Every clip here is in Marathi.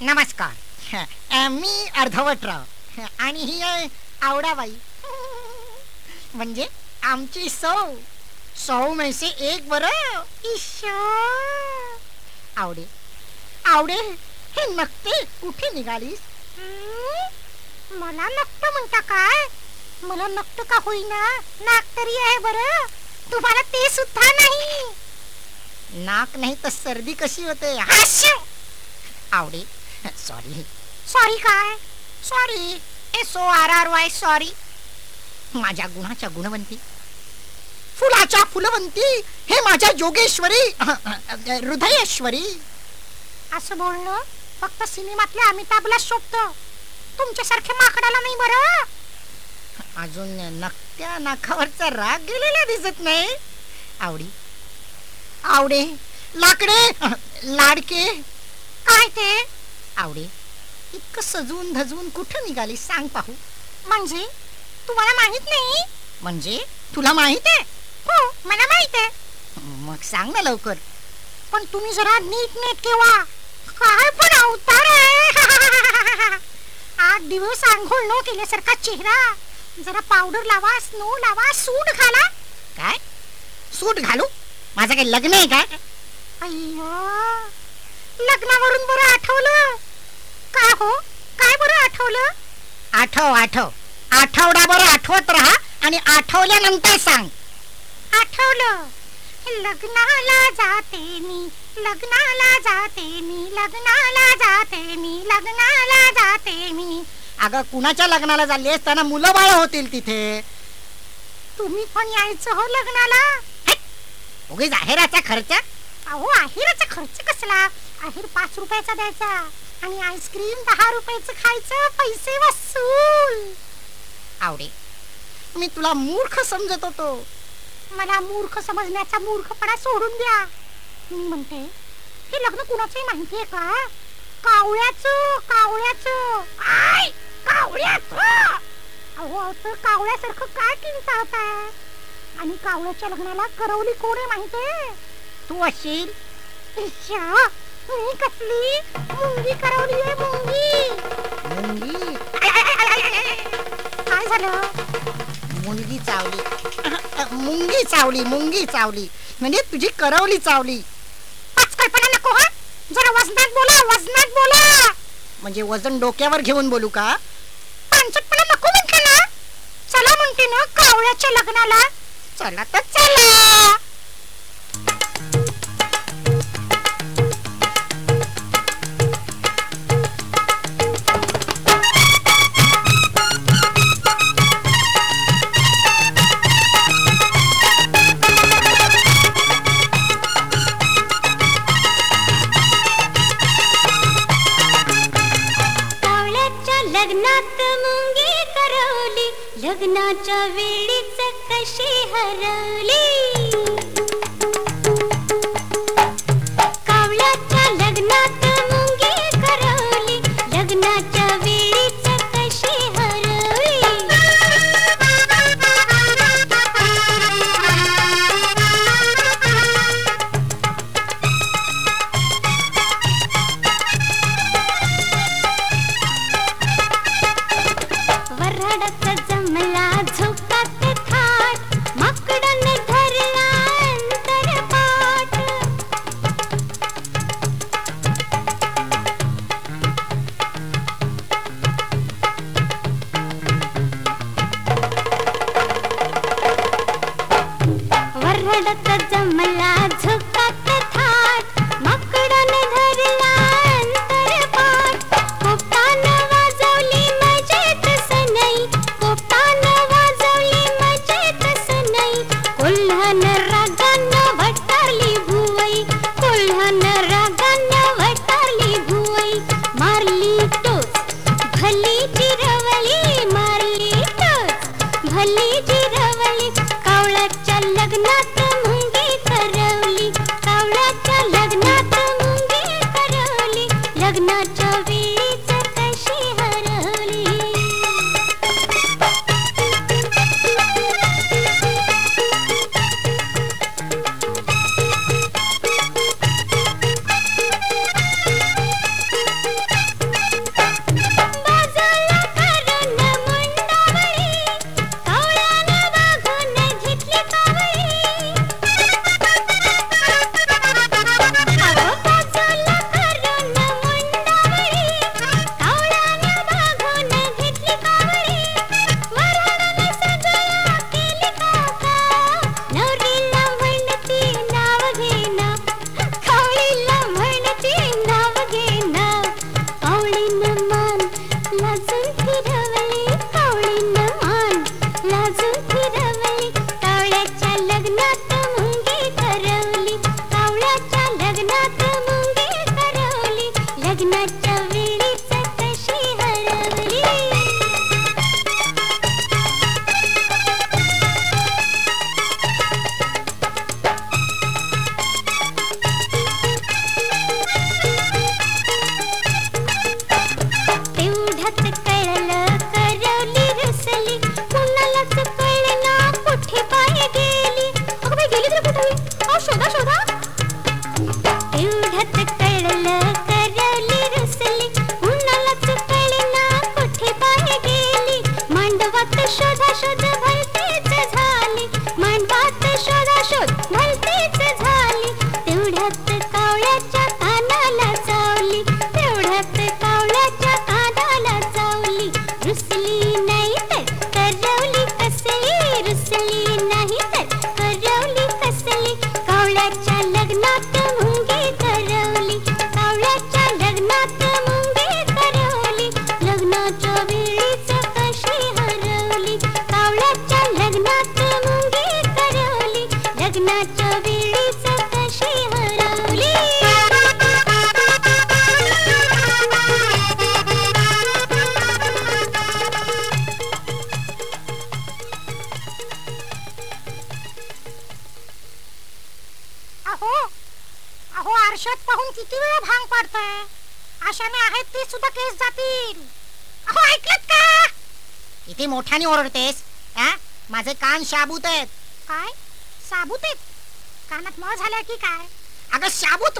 नमस्कार. मी अर्धवटराव. आणि ही आहे आवडाबाई. म्हणजे आमची सौ. सौ मैसे एक बर. आवडे. आवडे हे नक्ते कुठे निघालीस? मला नक्त म्हणता काय? मला नक्त का होईना? नाक तरी आहे बर. तुम्हाला ते सुद्धा नाही. नाक नाही तर सर्दी कशी होते? आवडे Eh, सॉरी सॉरी काय? Sorry S O R R Y sorry माझ्या गुणाच्या गुणवंती. फुलाच्या फुलवंती. हे माझ्या योगेश्वरी हृदयेश्वरी. असं बोलणं फक्त सिनेमातल्या अमिताभला शोभत. तुमच्यासारखे माकडाला नाही बरं? अजून नकट्या नाकावरचा राग गेलेला दिसत नाही. आवडी. आवडे. लाकडे. लाडके. काय ते? आवडे. इतकं सजून धजून कुठं निघाली? सांग पाहू. म्हणजे? तुम्हाला माहीत नाही? म्हणजे? तुला माहीत आहे? हो मला माहीत आहे. मग सांग ना लवकर. पण तुम्ही जरा नीट नीट केव्हा? काय पण अवतार आहे. आठ दिवस आंघोळ न केल्यासारखा चेहरा. जरा पावडर लावा स्नो लावा सूट घाला. काय? सूट घालू? माझं काही लग्न आहे का? अय्या. लग्नावरून बरं आठवलं काय हो काय बरं आठवलं आठव. आठव आठवडाभर आठवत राहा आणि आठवल्यानंतर सांग. आठवलं. लग्नाला जाते मी लग्नाला जाते मी लग्नाला जाते मी लग्नाला जाते मी. अगं कुणाच्या लग्नाला चालली असताना मुलं बाळ होतील तिथे. तुम्ही पण यायचं हो लग्नाला? उगीच आहेराचा खर्च? अहो आहेराचा खर्च कसला? आहेर पाच रुपयाचा द्यायचा. आणि आईस्क्रीम दहा रुपयाचं खायचं पैसे वसूल. आवडे मी तुला मूर्ख समजत होतो. मला मूर्ख समजण्याचा मूर्खपणा सोडून द्या. मी म्हणते हे लग्न कुणाचंही माहितीये का? कावळ्याचं कावळ्याचं. आय कावळ्याचं. अहो तर कावळ्यासारखं काय किंचाळताय आणि कावळ्याच्या लग्नाला करवली कोण आहे माहितीये तू असेल मी कसली? मुंगी करवली आहे मुंगी. मुंगी? काय झालं? मुलगी चावली. मुंगी चावली मुंगी चावली. म्हणजे तुझी करवली चावली. पाच कल्पना नको हा? जरा वजनात बोला वजनात बोला. म्हणजे वजन डोक्यावर घेऊन बोलू का? पांचटपणा नको म्हटलं ना चला म्हणते ना कावळ्याच्या लग्नाला. चला तर चला.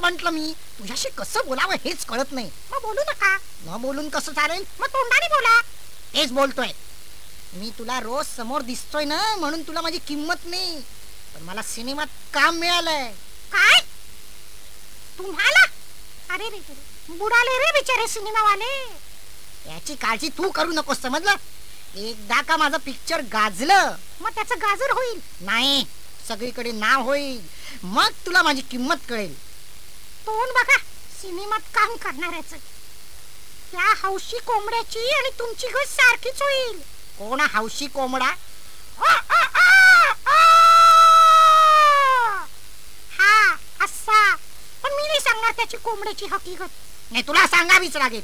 म्हंटल मी तुझ्याशी कसं बोलावं हेच कळत नाही. मग बोलू नका. न बोलून कसं चालेल? मग तोंडाने बोला. तेच बोलतोय. मी तुला रोज समोर दिसतोय ना म्हणून तुला माझी किंमत नाही. पण मला सिनेमात काम मिळालंय. काय? तुम्हाला? अरे रे रे बुडाले रे बिचारे सिनेमावाले. याची काळजी तू करू नकोस समजलं? एकदा का माझं पिक्चर गाजलं? मग त्याचं गाजर होईल. नाही सगळीकडे नाव होईल. मग तुला माझी किंमत कळेल. तोंड बघा सिनेमात काम करणाऱ्याच. त्या हौशी कोंबड्याची आणि तुमची गोष्ट सारखीच होईल. कोण हौशी कोंबडा! हा असा. पण मी नाही सांगणार त्याची कोंबड्याची हकीकत नाही तुला सांगावीच लागेल.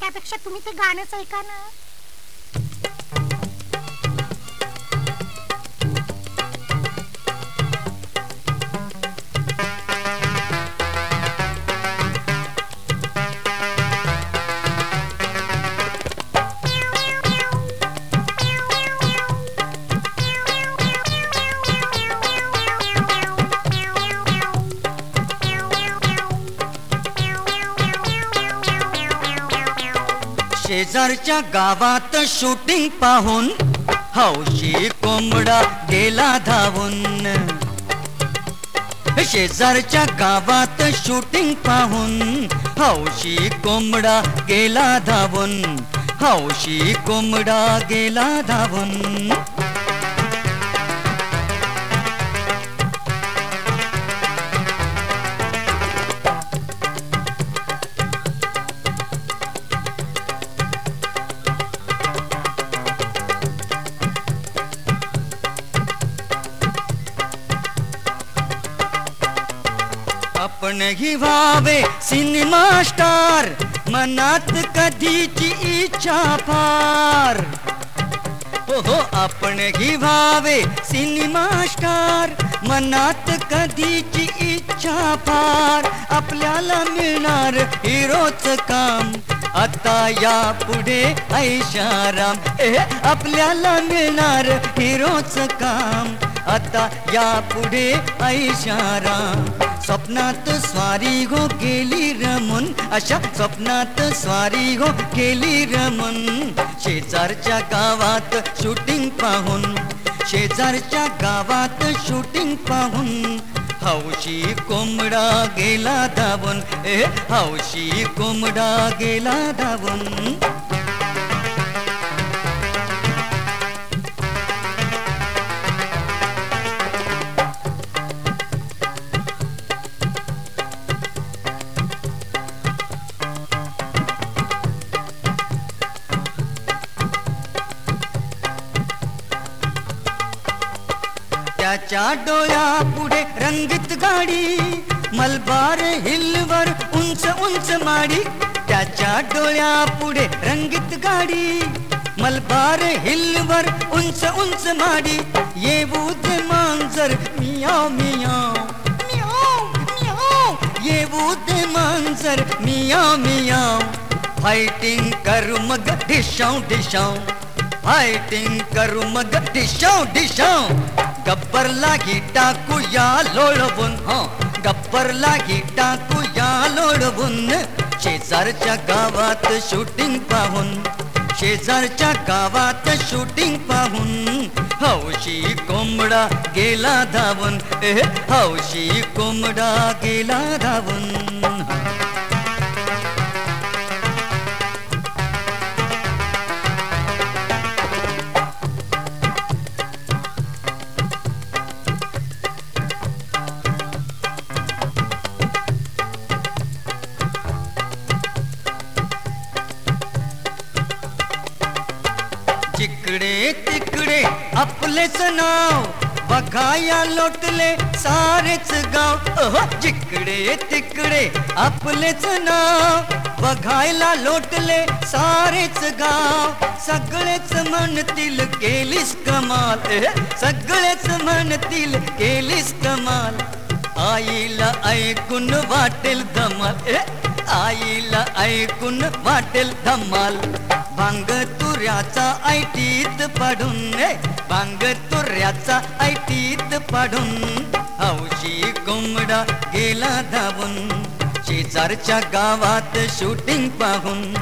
त्यापेक्षा तुम्ही ते गाणंच ऐका ना. शेजारच्या गावात शूटिंग पाहून हौशी कोंबडा गेला धावून. शेजारच्या गावात शूटिंग पाहून हौशी कोंबडा गेला धावून. हौशी कोंबडा गेला धावून. आपणही व्हावे सिनेमा स्टार. मनात कधीची इच्छा फार. हो हो आपणही व्हावे सिनेमा स्टार. मनात कधीची इच्छा फार. आपल्याला मिळणार हिरोच काम. आता या पुढे ऐशाराम. ए आपल्याला मिळणार हिरोच काम. आता या पुढे ऐशाराम. स्वप्नात स्वारी हो गेली रमून. अशा स्वप्नात स्वारी हो गेली रमून. शेजारच्या गावात शूटिंग पाहून. शेजारच्या गावात शूटिंग पाहून. हौशी कोंबडा गेला धावून. ए हौशी कोंबडा गेला धावून. त्याच्या डोळ्या पुढे रंगीत गाडी, मलबार, हिलवर, उंच उंच माडी. त्याच्या डोळ्या पुढे रंगीत गाडी, मलबार, हिलवर, उंच उंच माडी. येऊद मांजर, मियाव मियाव मियाव येऊद मांजर, मियाव मियाव. फायटिंग करू मग डिशाव डिशाव फायटिंग करू मग डिशाव डिशाव गब्बर लागी टाकूया लोळवून हो. गब्बर लागी टाकूया लोळवून शेजारच्या गावात शूटिंग पाहून. शेजारच्या गावात शूटिंग पाहून. हौशी कोंबडा गेला धावून हौशी कोंबडा गेला धावून. आपलेच नाव बघाया लोटले सारेच गाव. अहो, जिकडे तिकडे आपलेच नाव. बघायला लोटले सारेच गाव. सगळेच म्हणतील केलीस कमाल. सगळेच म्हणतील केलीस कमाल. आईला ऐकून वाटेल धमाल. आईला ऐकून वाटेल धमाल. भांग तुऱ्याचा ऐटीत पाडून भांग तुऱ्याचा ऐटीत पाडून. हौशी कोंबडा गेला धावून शेजारच्या गावात शूटिंग पाहून.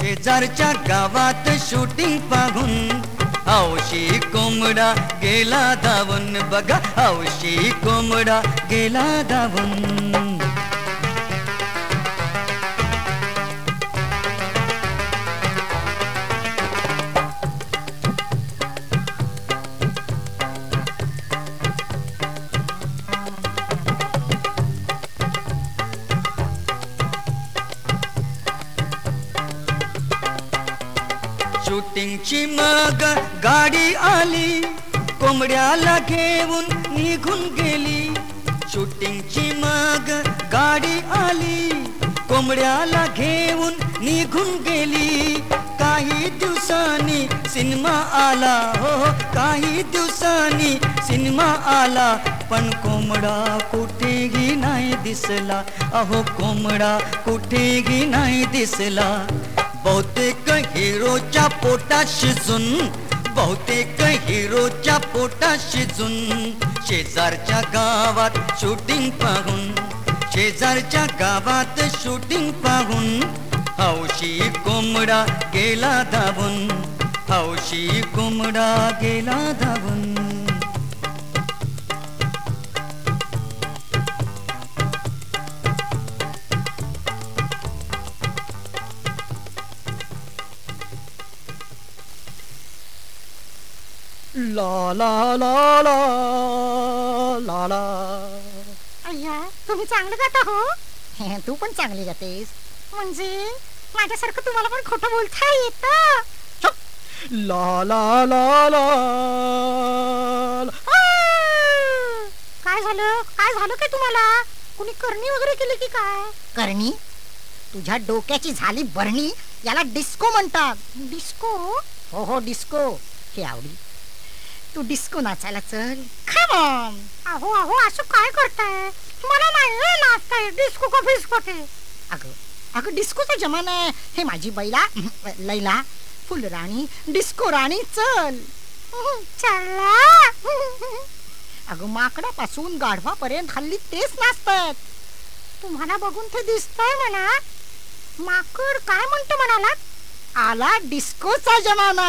शेजारच्या गावात शूटिंग पाहून हौशी कोंबडा गेला धावून. बघा हौशी कोंबडा गेला धावून. गाडी आली कोंबड्याला घेऊन निघून गेली. शूटिंगची मग गाडी आली कोंबड्याला घेऊन निघून गेली. काही दिवसांनी सिनेमा आला हो, हो काही दिवसांनी सिनेमा आला. पण कोंबडा कुठेही नाही दिसला अहो कोंबडा कुठेही नाही दिसला. बहुतेक हिरोच्या पोटात शिजून बहुतेक हिरोच्या पोटात शिजून शेजारच्या गावात शूटिंग पाहून शेजारच्या गावात शूटिंग पाहून हौशी कोंबडा गेला धावून हौशी कोंबडा गेला धावून. ला ला ला ला ला ला अय्या तुम्ही चांगलं गाता हो? तू पण चांगली गातेस. म्हणजे? माझ्यासारखं तुम्हाला पण खोटं बोलता येतं? ला ला ला ला. आ! काय झालं? काय झालं काय तुम्हाला? कुणी करणी वगैरे केली की काय? करणी? तुझ्या डोक्याची झाली भरणी याला डिस्को म्हणतात. डिस्को? हो हो डिस्को. हे आवडी. तू डिस्को नाचायला चल खमॉन अहो अहो असं काय करताय? मला नाही नाचता डिस्को का फिस्को ते अगं अगं डिस्कोचा जमाना आहे. हे माझी बैला लैला फुलराणी डिस्को राणी चल. चला. अगं माकडापासून गाढवापर्यंत हल्ली तेच नाचतात. तुम्हाला बघून ते दिसतंय म्हणा. माकड काय म्हणतो म्हणाला आला डिस्कोचा जमाना.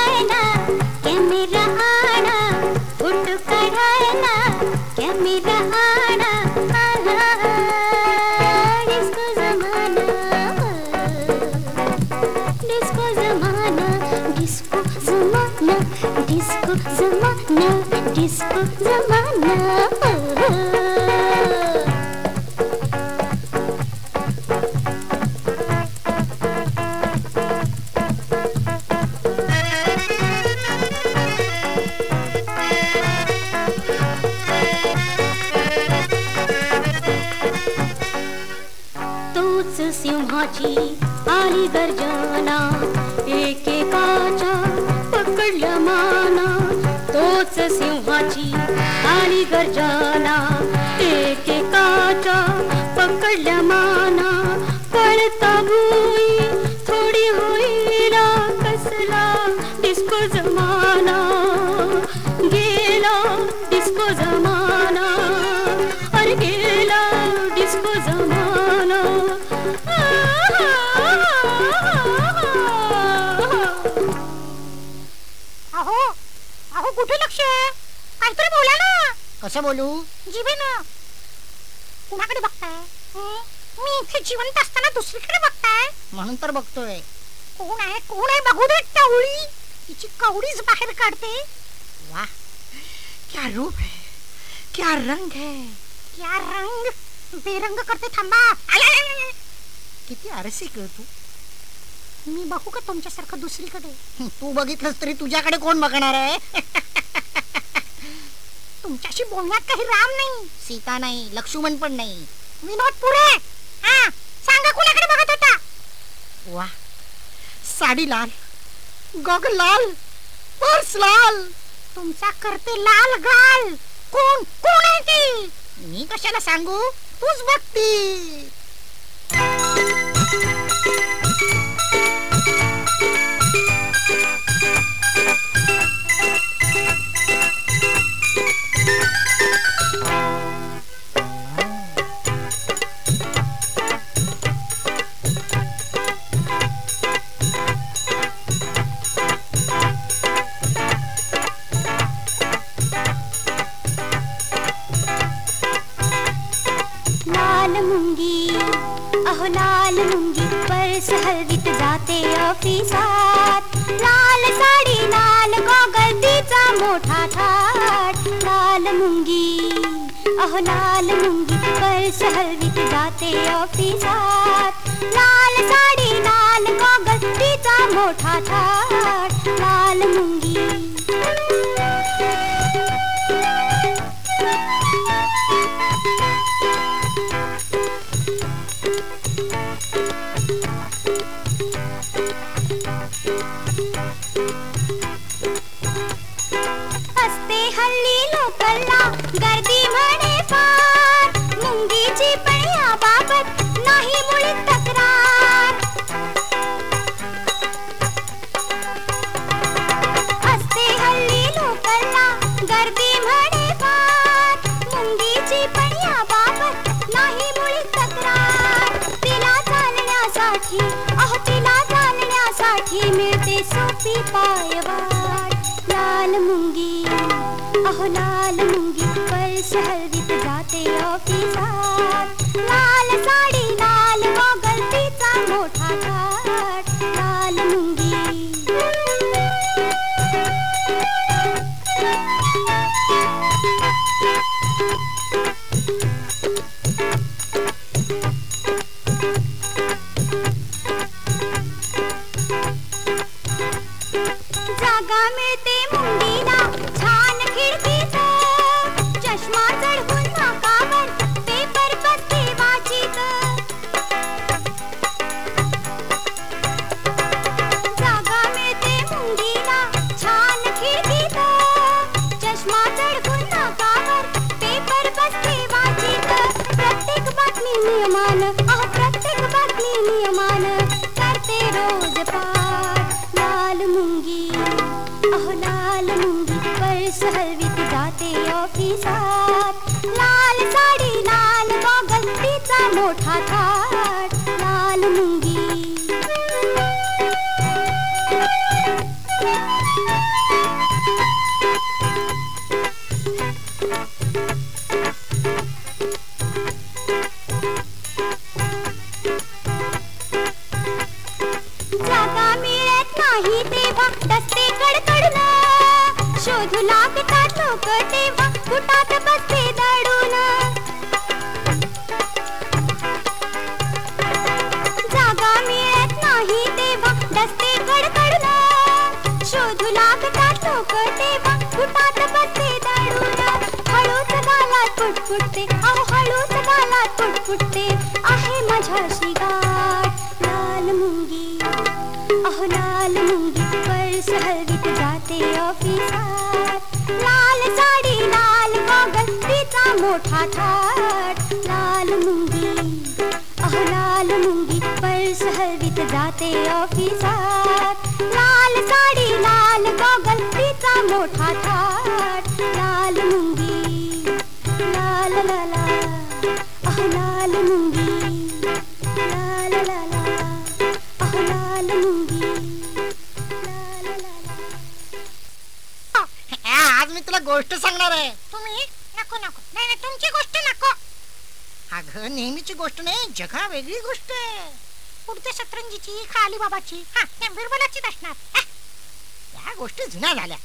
काढायला कॅमेरा आणा फोटो काढायला कॅमेरा आणा आला डिस्को जमाना। डिस्को जमाना डिस्को जमाना डिस्को जमाना डिस्को जमाना। आली क्या रंग है? क्या रंग? बेरंग करते थांबा. किती आरसी ग तू. मी बघू का तुमच्यासारखं दुसरीकडे? तू बघितलंस तरी तुझ्याकडे कोण बघणार आहे? तुमच्याशी बोलण्यात काही राम नाही. सीता नाही लक्ष्मण पण नाही. विनोद पुरे हा सांगा कुणाकडे बघत होता? वा साडी लाल गग लाल पर्स लाल. तुमचा करते लाल गाल. कोण? कोण आहे ती? मी कशाला सांगू? तूच बघती हलवीत जाते ऑफिसात लाल साडी, लाल गॉगल तिचा मोठा थाट। लाल मुंगी अहो लाल मुंगी पर्स हलवीत जाते ऑफिसात लाल साडी, लाल गॉगल तिचा मोठा थाट। लाल मुंगी जाते ऑफिसात लाल साडी लाल बागल तिचा मोठा थाट. आहे तुम्ही नको नको. नाही नाही तुमची गोष्ट नको. अगं नेहमीची गोष्ट नाही जगा वेगळी गोष्ट आहे. पुढच्या शतरंजीची खाली बाबाची हा त्या बिरबलाचीच असणार. या गोष्टी जुन्या झाल्या.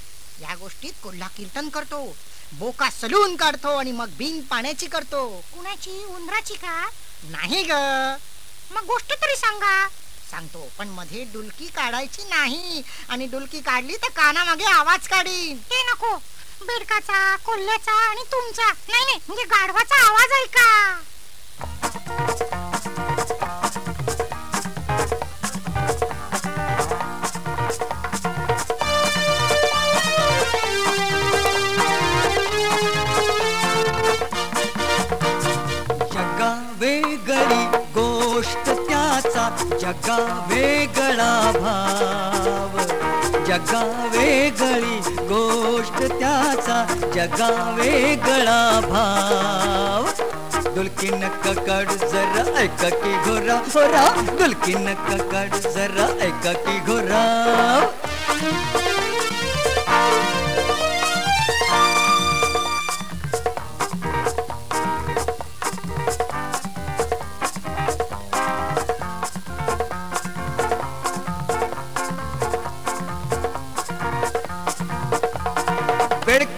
या गोष्टीत कोल्हा कीर्तन करतो बोका सलून काढतो आणि मग बिन पाण्याची करतो. कुणाची उंदराची का? नाही ग. मग गोष्ट तरी सांगा. सांगतो पण मध्ये डुलकी काढायची नाही. आणि डुलकी काढली तर कानामागे आवाज काढीन. ते नको. बेडकाचा कोल्ह्याचा आणि तुमचा. नाही नाही म्हणजे गाढवाचा आवाज ऐका जगा वेगळी गोष्ट त्याचा जगा वेगळा भाव. जगा वेगळी गोष्ट त्याचा जगा वेगळा भाव. दुलकीन ककड काढ जरा ऐका की घोरा होरा दुलकीन ककड काढ जरा ऐका की घोरा.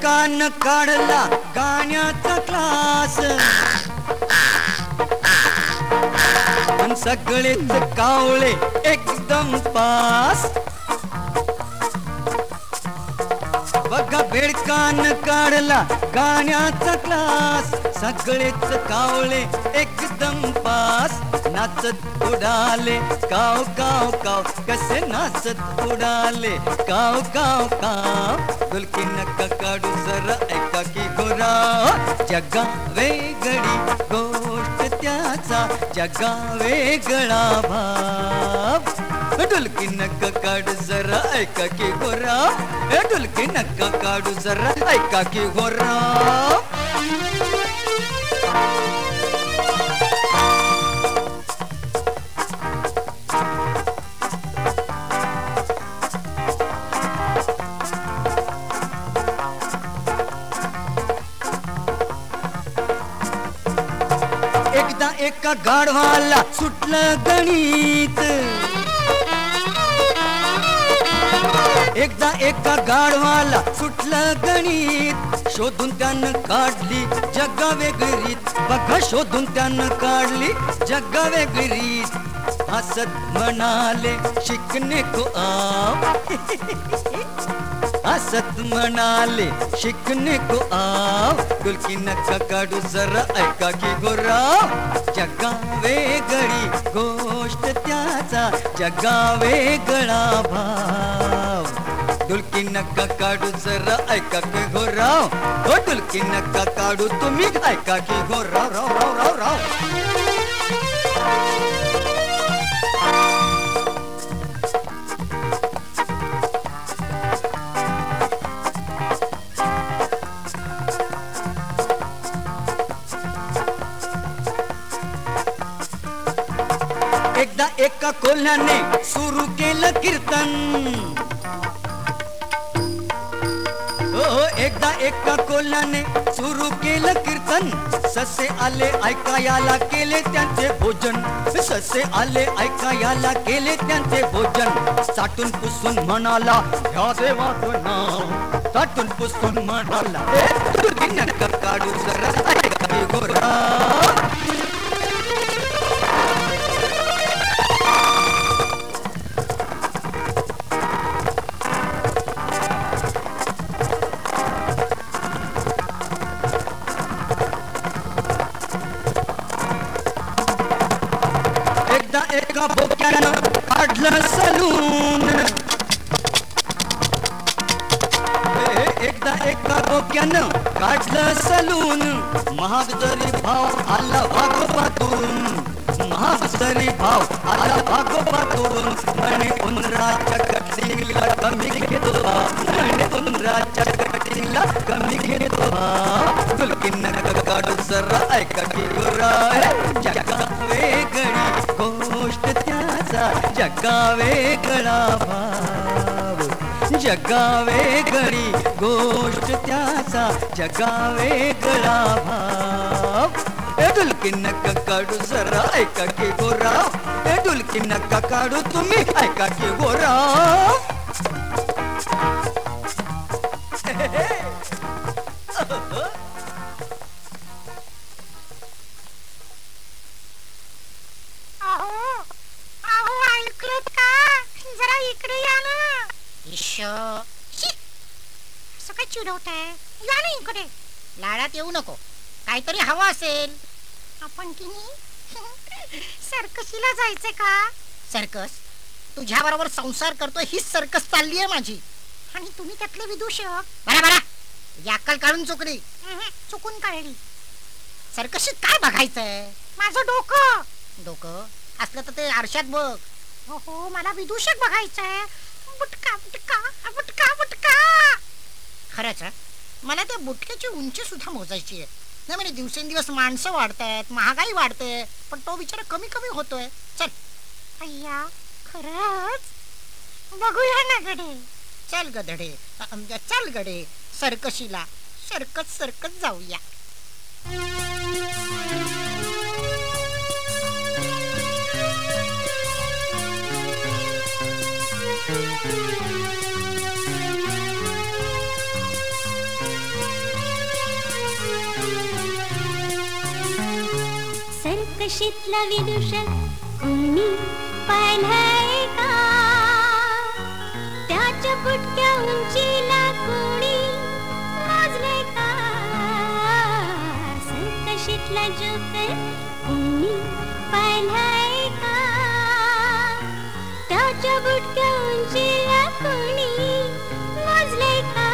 कान काढला गाण्याचा क्लास. पण सगळेच कावळे एकदम पास बघा भेडकान काढला गाण्याचा क्लास. सगळेच कावळे एक पास नाचत उडाले काव काव काव कसे नाचत उडाले काव काव काव. डुलकी नका काढू जरा ऐका की गोरा. जगा वेगळी गोष्ट त्याचा जगा वेगळा भाव. डुलकी नका काढू जरा ऐका की गोरा. ए डुलकी नका काढू जरा ऐका की गोरा. एका गाढवाला सुटलं गणित? एकदा एका गाढवाला सुटलं गणित. शोधून त्यानं काढली जगा वेगळीत बघा शोधून त्यानं काढली जगा वेगळीत हसत म्हणाले शिकणे को आओ हसत म्हणाले शिकणे को आव डुलकी नका काढू जरा ऐका की गोराव. जगा वेगळी गोष्ट त्याचा जगा वेगळा भाव. डुलकी नका काढू जरा ऐका की गोराव. हो डुलकी नका काढू तुम्ही ऐका की गोराव राव राव राव राव. एका कोल्ह्याने सुरू केलं कीर्तन. हो एकदा एका कोल्ह्याने सुरू केलं कीर्तन. ससे आले ऐकायाला केले त्यांचे भोजन. ससे आले ऐकायाला केले त्यांचे भोजन. साठून पुसून म्हणाला ह्या देवाचं नाव. चाटून पुसून म्हणाला काढू जरा गोरा. काढलं महाग जरी भाव आला भागोबातून महाग जरी भाव आला भागोबातून म्हणे उंदराच्या कटिंगला कमी घेतो म्हणे उंदराच्या कटिंगला कमी घेतो हा. गुलकीन काढू जरा ऐका की गोरा वेगळी गोष्ट त्याचा जगा वेगळा भाव जगावे वेगळी गोष्ट त्याचा जगावे वेगळा भाव. ए डुलकी नका काढू जरा ऐका की गोरा. ए डुलकी नका काढू तुम्ही ऐका की गोरा. चिडवताय या ना इकडे. लाडात येऊ नको. काहीतरी हवं असेल. आपण की नाही सर्कशीला जायचंय का? सर्कस? तुझ्या बरोबर संसार करतोय हीच सर्कस चालली आहे माझी. आणि तुम्ही त्यातले विदूषक? बरा बरा. तुझी अक्कल काढून चुकली. चुकून काढली. सर्कशीत काय बघायचंय? माझं डोकं. डोकं? असलं तर ते आरशात बघ. हो हो मला विदूषक बघायचंय. बुटका बुटका बुटका बुटका. खरंच? मला त्या बुटक्याची उंची सुद्धा मोजायची आहे. नाही म्हणजे दिवसेंदिवस माणसं वाढतायत महागाई वाढते पण तो बिचारा कमी कमी होतोय. चल. अय्या खरंच? बघूया ना गडे. चल गधडे चल गडे. सर्कशीला. सरकत सरकत जाऊया. सर्कशीतला विदूषक कोणी पाहिलंय का? त्याच्या पुटक्या उंचीला कोणी मोजले का? सर्कशीतला जोकर कोणी पाहिलंय का? त्याच्या बुटक्या उंचीला कोणी मोजले का?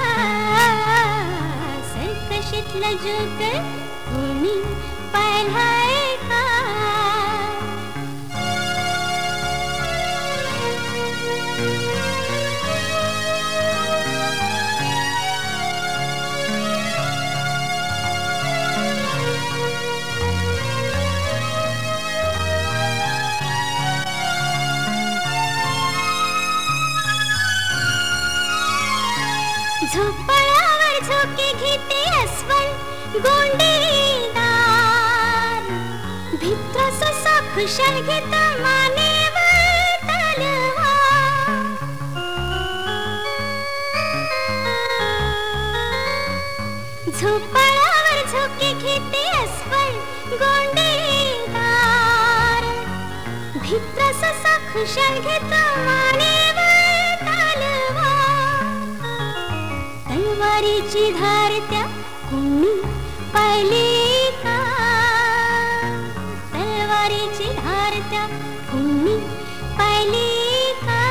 सर्कशीतला जोकर कोणी पाहिलंय गोंडेदार भित्र ससा खुशाल घेता मानेवर तलवार झोके घेते अस्वल गोंडेदार भित्र ससा खुशाल घेता मानेवर तलवार. तलवारीची धार त्या कोणी पाहिली का? तलवारीची धार त्या कुणी पाहिली का?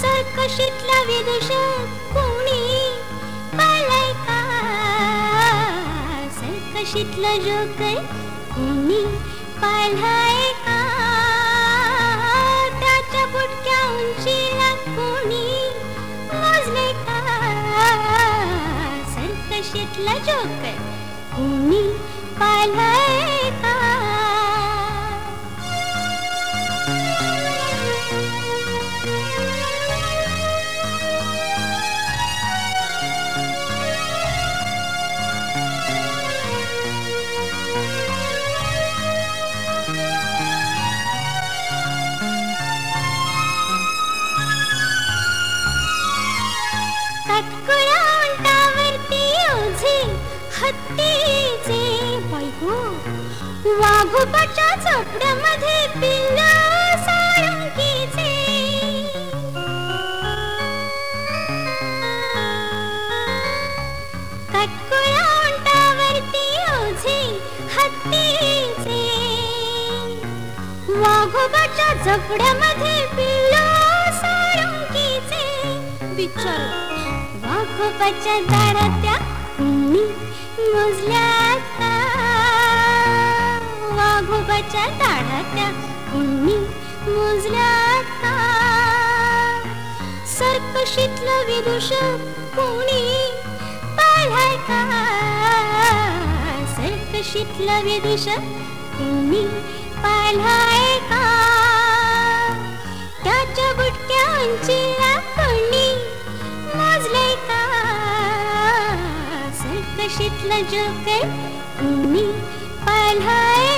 सर्कशीतला विदूषक कोणी पाहिलाय का? सर्कशीतला जोकर कोणी पाळलाय सरकशीतला जोकर कोणी पाळलाय झोपड्यामध्ये पिल्ल सारंगीचे तटकुळा उंटावरती ओझे हत्तीचे वाघोबाच्या झोपड्यामध्ये पिल्ल सारंगीचे बिचार वाघोबाच्या दारात्या कुणी मोजल्या का ताडात्या दाढात्या कुणी मोजल्या का? सर्कशीतलं विदुष कोणी पाळलाय का? सर्कशीतलं विदुष कोणी पाळलाय का? त्याच्या बुटक्यांची कोणी मोजलंय का? सर्कशीतलं जोकर कोणी पाळलाय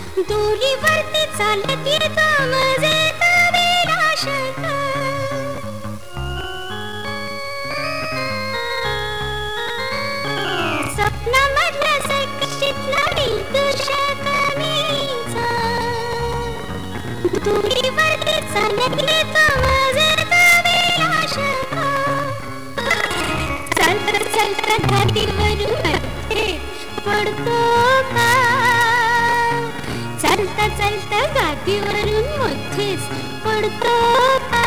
दोरीवरती चालत येतो मजेत विनाशक स्वप्नामधल्या सर्कशीतला विदूषक मीच दोरीवरती चालत येतो मजेत विनाशक चालत चालत घाटीवरून पडतो का चालता चालता गादीवरून मध्येच पडतो का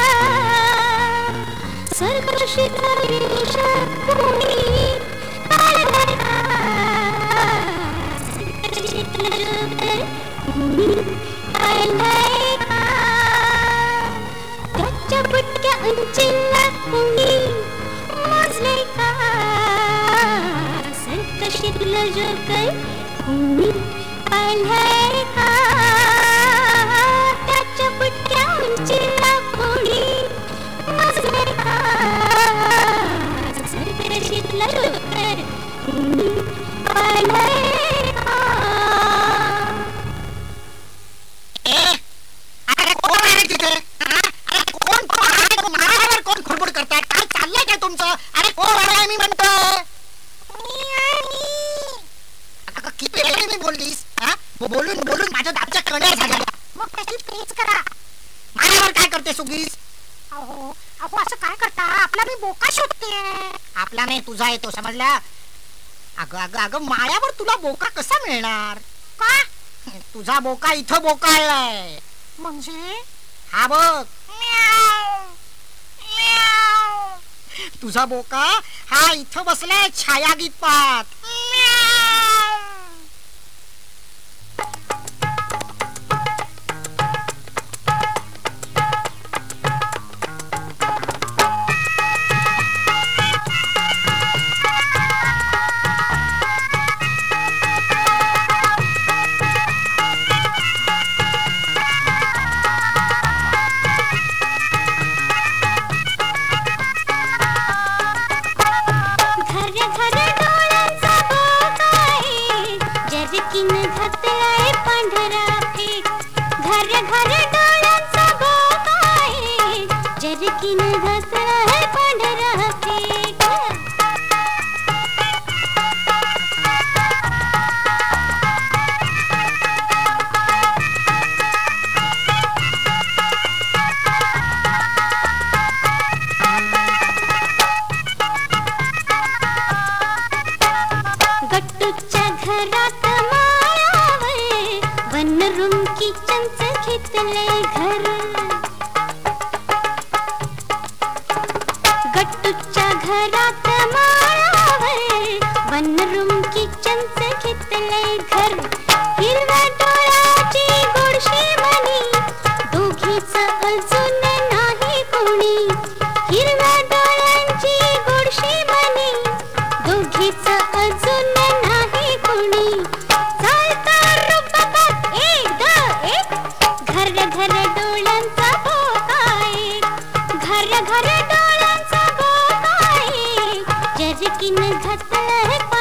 सर्कशीतला विष कोणी त्याच्या बुटक्या उंचीला कोणी का सर्कशीतलं कोणी का? त्याच्या बुटक्या उंचीला कोणी मोजलंय का सर्कशीतलं जोकर कोणी पाळलंय का ए, अरे कोण आहे तिथे हा? अरे कोण कोण आहे तो माझ्यावर कोण खुडबुड करताय काय चाललंय काय तुमचं अरे कोण आहे मी म्हणतोय अगं, किती वेळा मी बोललीस हा? बो- बोलून बोलून माझ्या दाबच्या कड्या झाल्या मग त्याची पेच करा माझ्यावर काय करते सुगीस अहो अहो असं काय करता आपला मी बोका शोधते आपला नाही तुझा येतो समजला अगं माळ्यावर तुला बोका कसा मिळणार? का? तुझा बोका इथं बोकाळलाय. म्हणजे? हा बघ. तुझा बोका हा इथं बसलाय छायागीत पात इन झटक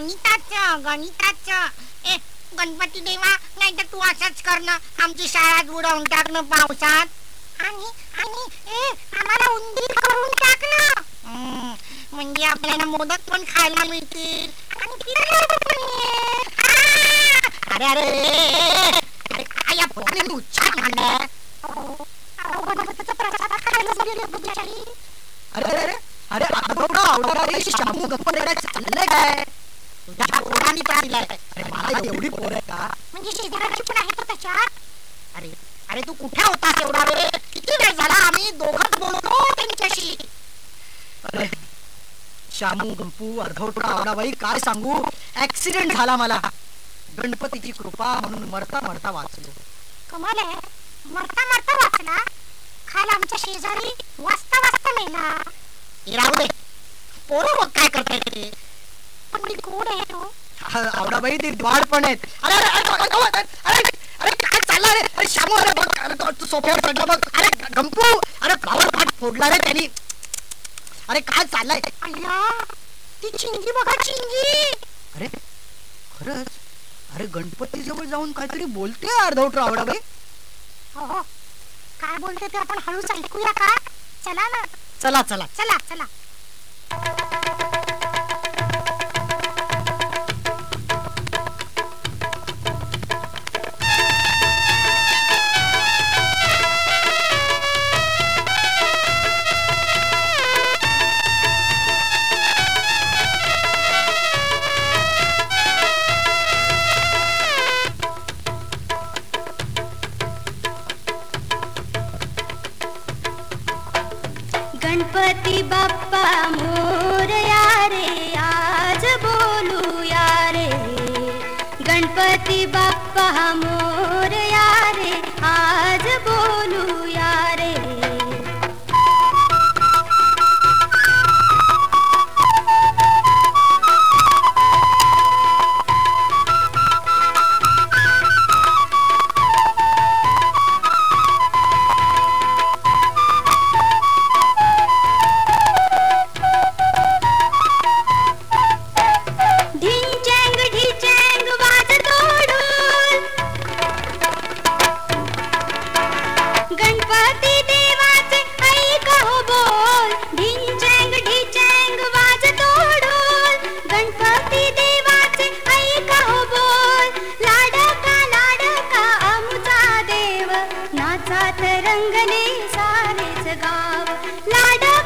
गणिताचं गणिताचं ए गणपती देवा नाही तर तू असंच करणं आमची शाळा उडवून टाकणं पावसात आणि आणि आम्हाला उंदीर करून टाकणं म्हणजे आपल्याला मोदक पण खायला मिळतील अरे अरे अरे काय या पोराने उच्चार मांडलं अरे अरे अरे अरे आवडणारी शामू गप्पा चाललंय काय अर्धवटोडा आवडाबाई काय सांगू? ऍक्सिडेंट झाला मला. गणपतीची कृपा म्हणून मरता मरता वाचलो. कमाल मरता मरता वाचला. खाल आमच्या शेजारी वाचता वाचता मेला. हे राहू दे. पोरं मग काय करताय ते पण कोण आहे तो. आवडाबाई ते द्वार पण आहेत. अरे अरे अरे अरे काय चालला रे अरे श्यामू अरे बघ सोफ्यावर पडला बघ. चिंगी बघा चिंगी! अरे खरंच? अरे गणपती जवळ जाऊन काहीतरी बोलते अर्धवट आवडाबाई हो हो. काय बोलते ते आपण हळूच ऐकूया का? चला ना. चला चला. चला चला. रंगले सारेच गाव लाडका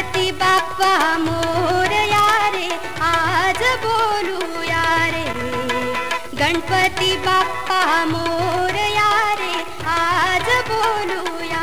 गणपती बाप्पा मोर रे आज बोलू रे गणपती बाप्पा मोर रे आज बोलूया रे